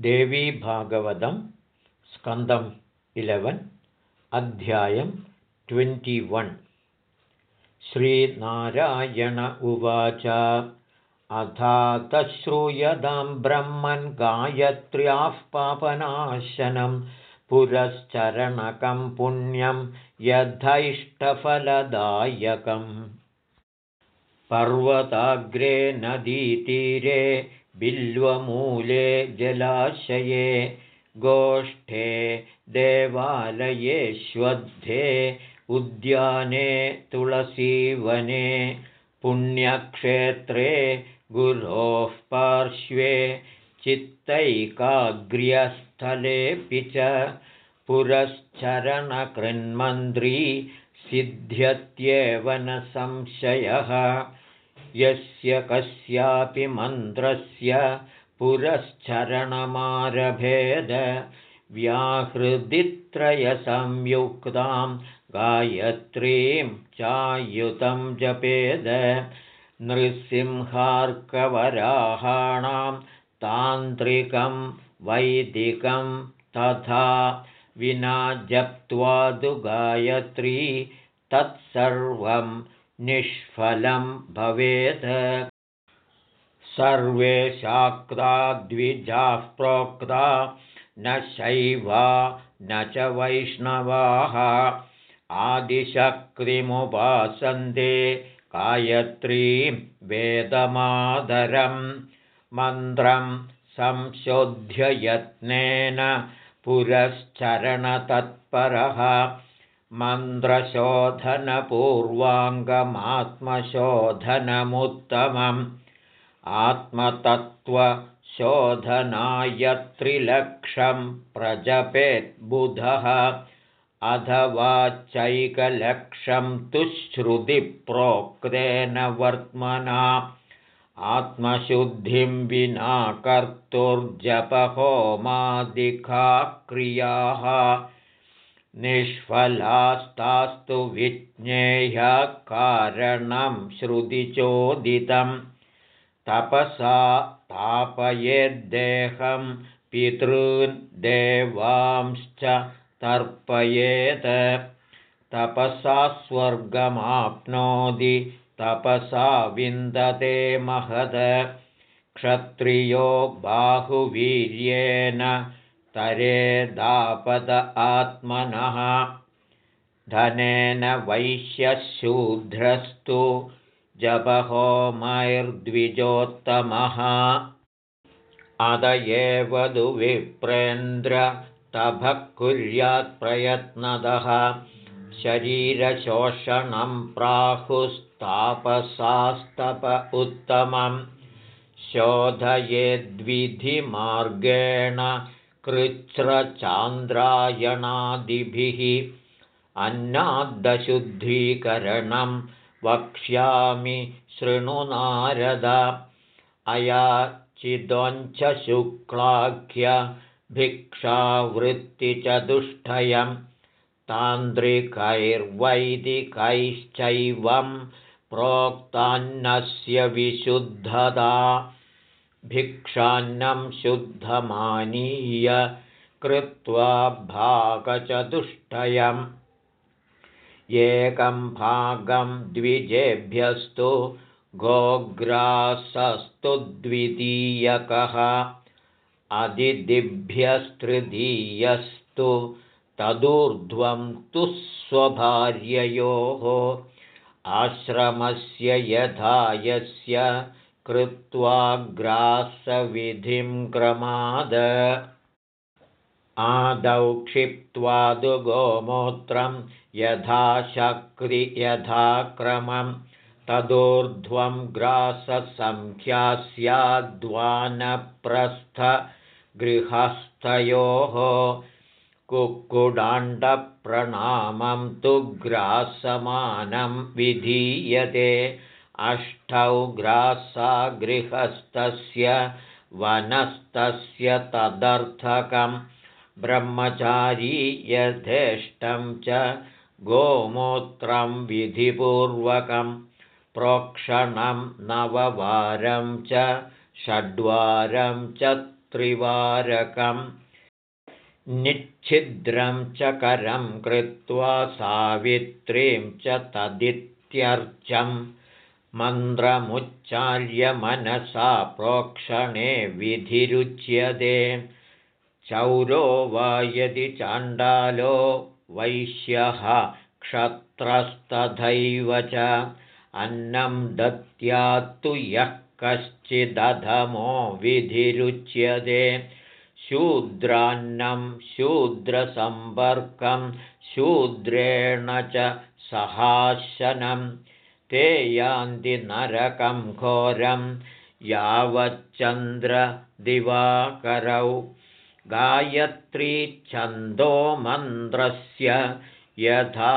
देवीभागवतं स्कन्दम् इलेवन् अध्यायं ट्वेण्टिवन् श्रीनारायण उवाच अथातश्रूयदां ब्रह्मन् गायत्र्याः पापनाशनं पुरश्चरणकं पुण्यं यथैष्टफलदायकम्। पर्वताग्रे नदीतीरे बिल्वमूले जलाशये गोष्ठे देवालयेष्वध्ये उद्याने तुलसीवने पुण्यक्षेत्रे गुरोः पार्श्वे चित्तैकाग्र्यस्थलेऽपि च पुरश्चरणकृन्मन्त्री सिद्ध्यत्येव न संशयः यस्य कस्यापि मन्त्रस्य पुरश्चरणमारभेद व्याहृदित्रयसंयुक्तां गायत्रीं चायुतं जपेद नृसिंहार्कवराहाणां तान्त्रिकं वैदिकं तथा विना जप्त्वादु गायत्री तत्सर्वं निष्फलं भवेत्। सर्वे शाक्ता द्विजाः प्रोक्ता न शैवा न च वैष्णवाः। आदिशक्तिमुपासन्ते गायत्रीं वेदमादरं मन्त्रं संशोध्ययत्नेन पुरश्चरणतत्परः मन्त्रशोधनपूर्वाङ्गमात्मशोधनमुत्तमम्। आत्मतत्त्वशोधनाय त्रिलक्षं प्रजपेद्बुधः। अथवा चैकलक्षं तु श्रुतिप्रोक्तेन वर्त्मना। आत्मशुद्धिं विना कर्तुर्जपहोमादिका क्रियाः निष्फलास्तास्तु विज्ञेयकारणं श्रुतिचोदितं तपसा तापयेद्देहं पितॄन् देवांश्च तर्पयेत्। तपसा स्वर्गमाप्नोति तपसा विन्दते महद क्षत्रियो बाहुवीर्येण तरेदापद आत्मनः। धनेन वैश्यशूद्रस्तु जपहोमैर्द्विजोत्तमः अद एव तभः कुर्यात्प्रयत्नदः शरीरशोषणं प्राहुस्तापसास्तप उत्तमं शोधयेद्विधिमार्गेण कृच्छ्रचान्द्रायणादिभिः अन्नाद्दशुद्धीकरणं वक्ष्यामि शृणु नारद। अयाचिदञ्चशुक्लाख्य भिक्षावृत्तिचतुष्टयं तान्त्रिकैर्वैदिकैश्चैवं प्रोक्तान्नस्य विशुद्धता भिक्षान्नं शुद्धमानीय कृत्वा भागचतुष्टयम्। एकं भागं द्विजेभ्यस्तु गोग्रासस्तु द्वितीयकः अदिदिभ्यस्तृतीयस्तु तदूर्ध्वं तु स्वभार्ययोः। आश्रमस्य यथा यस्य कृत्वा ग्रासविधिं क्रमाद। आदौ क्षिप्त्वादु गोमूत्रं यथा शक्ति यथा क्रमं तदूर्ध्वं ग्राससङ्ख्या स्याद्वानप्रस्थगृहस्थयोः कुक्कुडाण्डप्रणामं तु ग्रासमानं विधीयते अष्टौ ग्रासा गृहस्थस्य वनस्तस्य तदर्थकं ब्रह्मचारी यथेष्टं च गोमूत्रं विधिपूर्वकं प्रोक्षणं नववारं च षड्वारं च त्रिवारकम् निच्छिद्रं च करं कृत्वा सावित्रीं च तदित्यर्चम् मन्त्रमुच्चार्यमनसा प्रोक्षणे विधिरुच्यते। चौरो वा यदि चाण्डालो वैश्यः क्षत्रस्तथैव च। अन्नं दत्यात्तु यः कश्चिदधमो विधिरुच्यते। शूद्रान्नं शूद्रसम्पर्कं शूद्रेण च सहाशनम् ते यान्ति नरकं घोरं यावच्चन्द्रदिवाकरौ गायत्रीच्छन्दो मन्त्रस्य यथा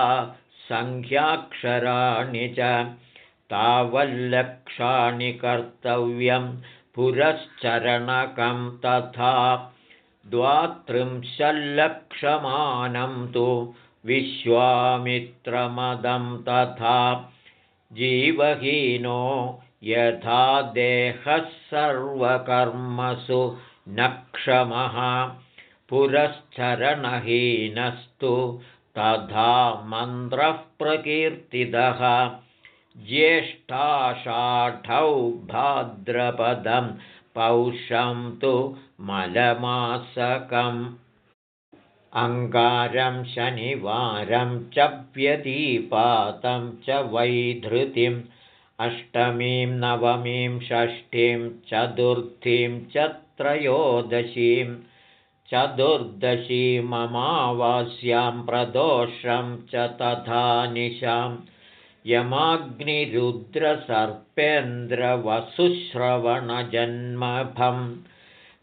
सङ्ख्याक्षराणि च तावल्लक्षाणि कर्तव्यं पुरश्चरणकं तथा द्वात्रिंशल्लक्षमानं तु विश्वामित्रमदं तथा जीवहीनो यथा देहः सर्वकर्मसु न क्षमः पुरश्चरणहीनस्तु तथा मन्त्रः प्रकीर्तितः। ज्येष्ठाषाढौ भाद्रपदं पौषं तु मलमासकम् अङ्गारं शनिवारं च व्यतीपातं च वैधृतिम् अष्टमीं नवमीं षष्ठीं चतुर्थीं च त्रयोदशीं चतुर्दशीममावास्यां प्रदोषं च तथा निशां। यमाग्निरुद्रसर्पेन्द्रवसुश्रवणजन्मभम्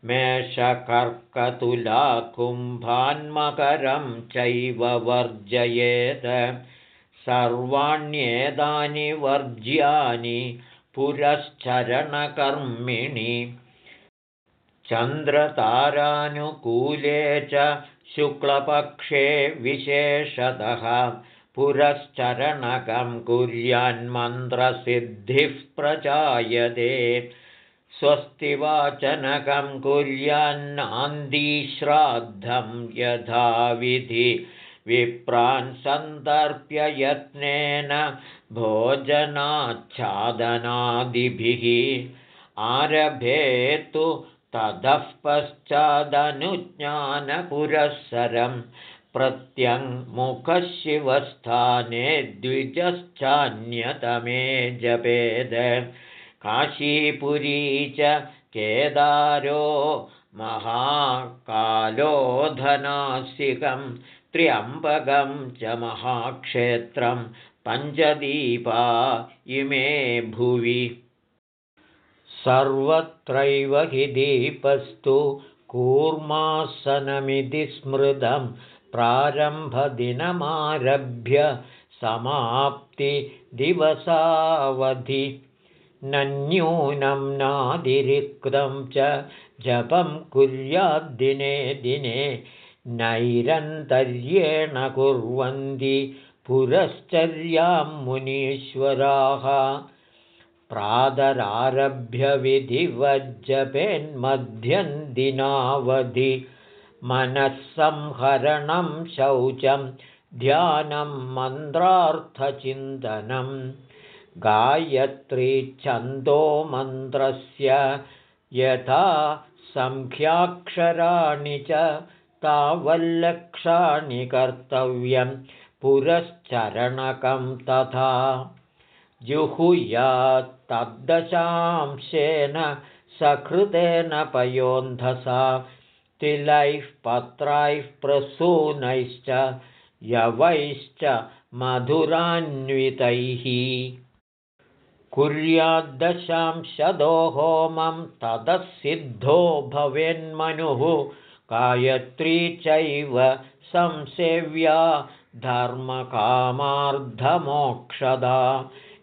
मेषकर्कतुलाकुम्भान्मकरं चैव वर्जयेत्। सर्वाण्येतानि वर्ज्यानि पुरश्चरणकर्मिणि। चन्द्रतारानुकूले च शुक्लपक्षे विशेषतः पुरश्चरणकं कुर्यान्मन्त्रसिद्धिः प्रजायते स्वस्तिवाचनकं कुर्यान्नान्दीश्राद्धं यथाविधि विप्रान् सन्दर्प्य यत्नेन भोजनाच्छादनादिभिः आरभेतु ततः पश्चादनुज्ञानपुरःसरं प्रत्यङ्मुखशिवस्थाने द्विजश्चान्यतमे जपेद काशीपुरी च केदारो महाकालोधनासिकं त्र्यम्बकं च महाक्षेत्रं पञ्चदीपा इमे भुवि। सर्वत्रैव हि दीपस्तु कूर्मासनमिति स्मृतं प्रारम्भदिनमारभ्य समाप्तिदिवसावधि नन्यूनं नातिरिक्तं च जपं कुर्याद्दिने दिने नैरन्तर्येण कुर्वन्ति पुरश्चर्यां मुनीश्वराः। दिनावधि मनःसंहरणं शौचं ध्यानं मन्त्रार्थचिन्तनम् गायत्रीच्छन्दो मन्त्रस्य यथा सङ्ख्याक्षराणि च तावल्लक्षाणि कर्तव्यं पुरश्चरणकं तथा जुहुयात्तद्दशांशेन सकृतेन पयोन्धसा तिलैः पत्रैः प्रसूनैश्च यवैश्च मधुरान्वितैः कुर्याद्दशांशदो होमं ततः सिद्धो भवेन्मनुः गायत्री चैव संसेव्या धर्मकामार्धमोक्षदा।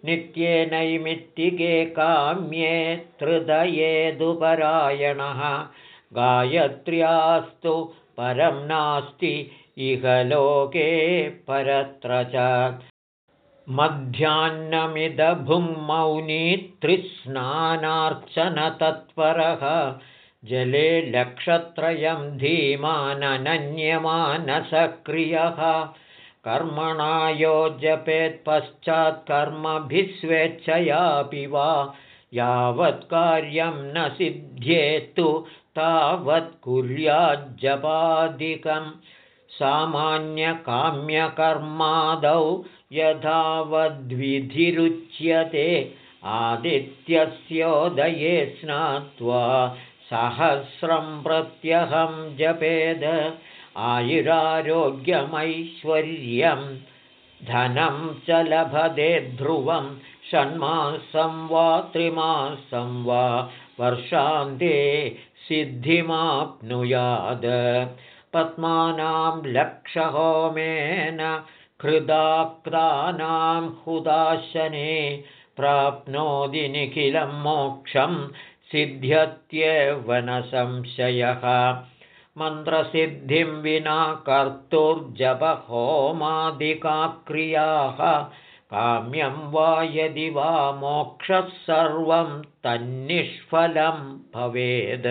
नित्येनैमित्तिके काम्ये हृदयेदुपरायणः गायत्र्यास्तु परं नास्ति इह लोके परत्र च मध्याह्नमिदभुङ्मौनी त्रिस्नानार्चनतत्परः जले लक्षत्रयं धीमाननन्यमानसक्रियः। कर्मणा यो जपेत्पश्चात्कर्मभिः स्वेच्छयापि वा। यावत् कार्यं न सिद्ध्येत्तु तावत् कुर्याज्जपादिकं सामान्यकाम्यकर्मादौ यथावद्विधिरुच्यते आदित्यस्योदये स्नात्वा सहस्रं प्रत्यहं जपेद आयुरारोग्यमैश्वर्यं धनं च लभते ध्रुवं षण्मासं वा त्रिमासं वा वर्षान्ते सिद्धिमाप्नुयाद पद्मानां लक्षहोमेन कृदाक्तानां हुदाशने प्राप्नोति निखिलं मोक्षं सिद्ध्यत्येव न संशयः। मन्त्रसिद्धिं विना कर्तुर्जपहोमादिका क्रियाः काम्यं वा यदि वा मोक्षः सर्वं तन्निष्फलं भवेद्।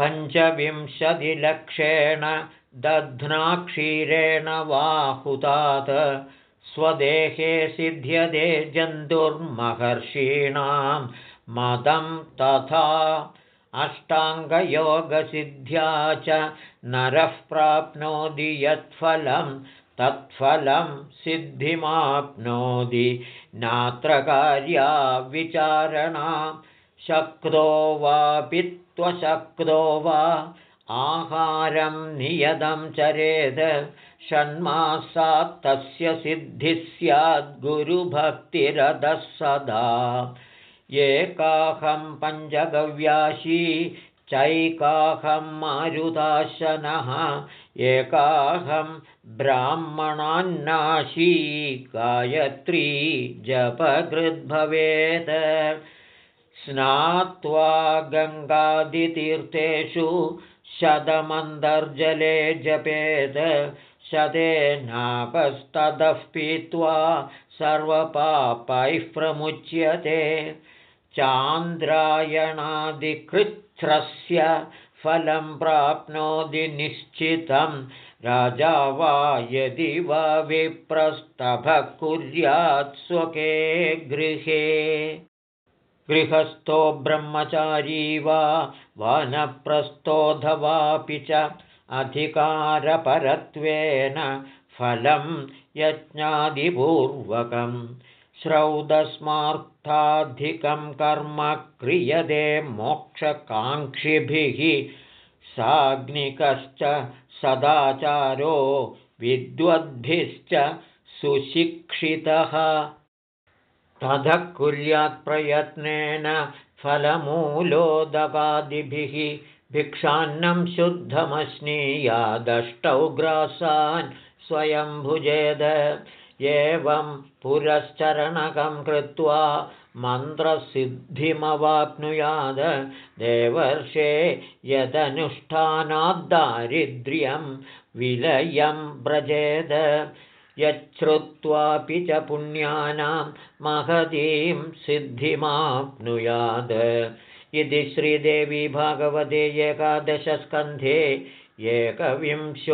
पञ्चविंशतिलक्षेण दध्नाक्षीरेण वा हुतात् स्वदेहे सिद्ध्यते जन्तुर्महर्षीणां मदं तथा अष्टाङ्गयोगसिद्ध्या च नरः प्राप्नोति यत्फलं तत्फलं सिद्धिमाप्नोति। नात्र कार्या विचारणा शक्तो वापि त्वशक्तो वा आहारं नियतं चरेद षण्मासात् तस्य सिद्धिः स्याद्गुरुभक्तिरधः सदा। एकाहं पञ्चगव्याशी चैकाहं मारुदाशनः एकाहं ब्राह्मणान्नाशी गायत्री जपकृद्भवेत्। स्नात्वा गङ्गादितीर्थेषु शतमन्तर्जले जपेद शतेनापस्ततः पीत्वा सर्वपापैः प्रमुच्यते। चान्द्रायणादिकृच्छ्रस्य फलं प्राप्नोति निश्चितं। राजा वा यदि वा विप्रस्तभः कुर्यात् स्वके गृहे गृहस्थो ब्रह्मचारी वा वानप्रस्थोऽधवापि च अधिकारपरत्वेन फलं यज्ञादिपूर्वकं श्रौदस्मार्थाधिकं कर्म क्रियते मोक्षकाङ्क्षिभिः साग्निकश्च सदाचारो विद्वद्भिश्च सुशिक्षितः ततः कुर्यात्प्रयत्नेन फलमूलोदकादिभिः भिक्षान्नं शुद्धमश्नीयादष्टौ ग्रासान् स्वयं भुजेद एवं पुरश्चरणकं कृत्वा मन्त्रसिद्धिमवाप्नुयाद। देवर्षे यदनुष्ठानाद्दारिद्र्यं विलयं व्रजेद यच्छ्रुत्वापि च पुण्यानां महतीं सिद्धिमाप्नुयात् इति श्रीदेवी भागवते एकादशस्कन्धे एकविंशोऽध्यायः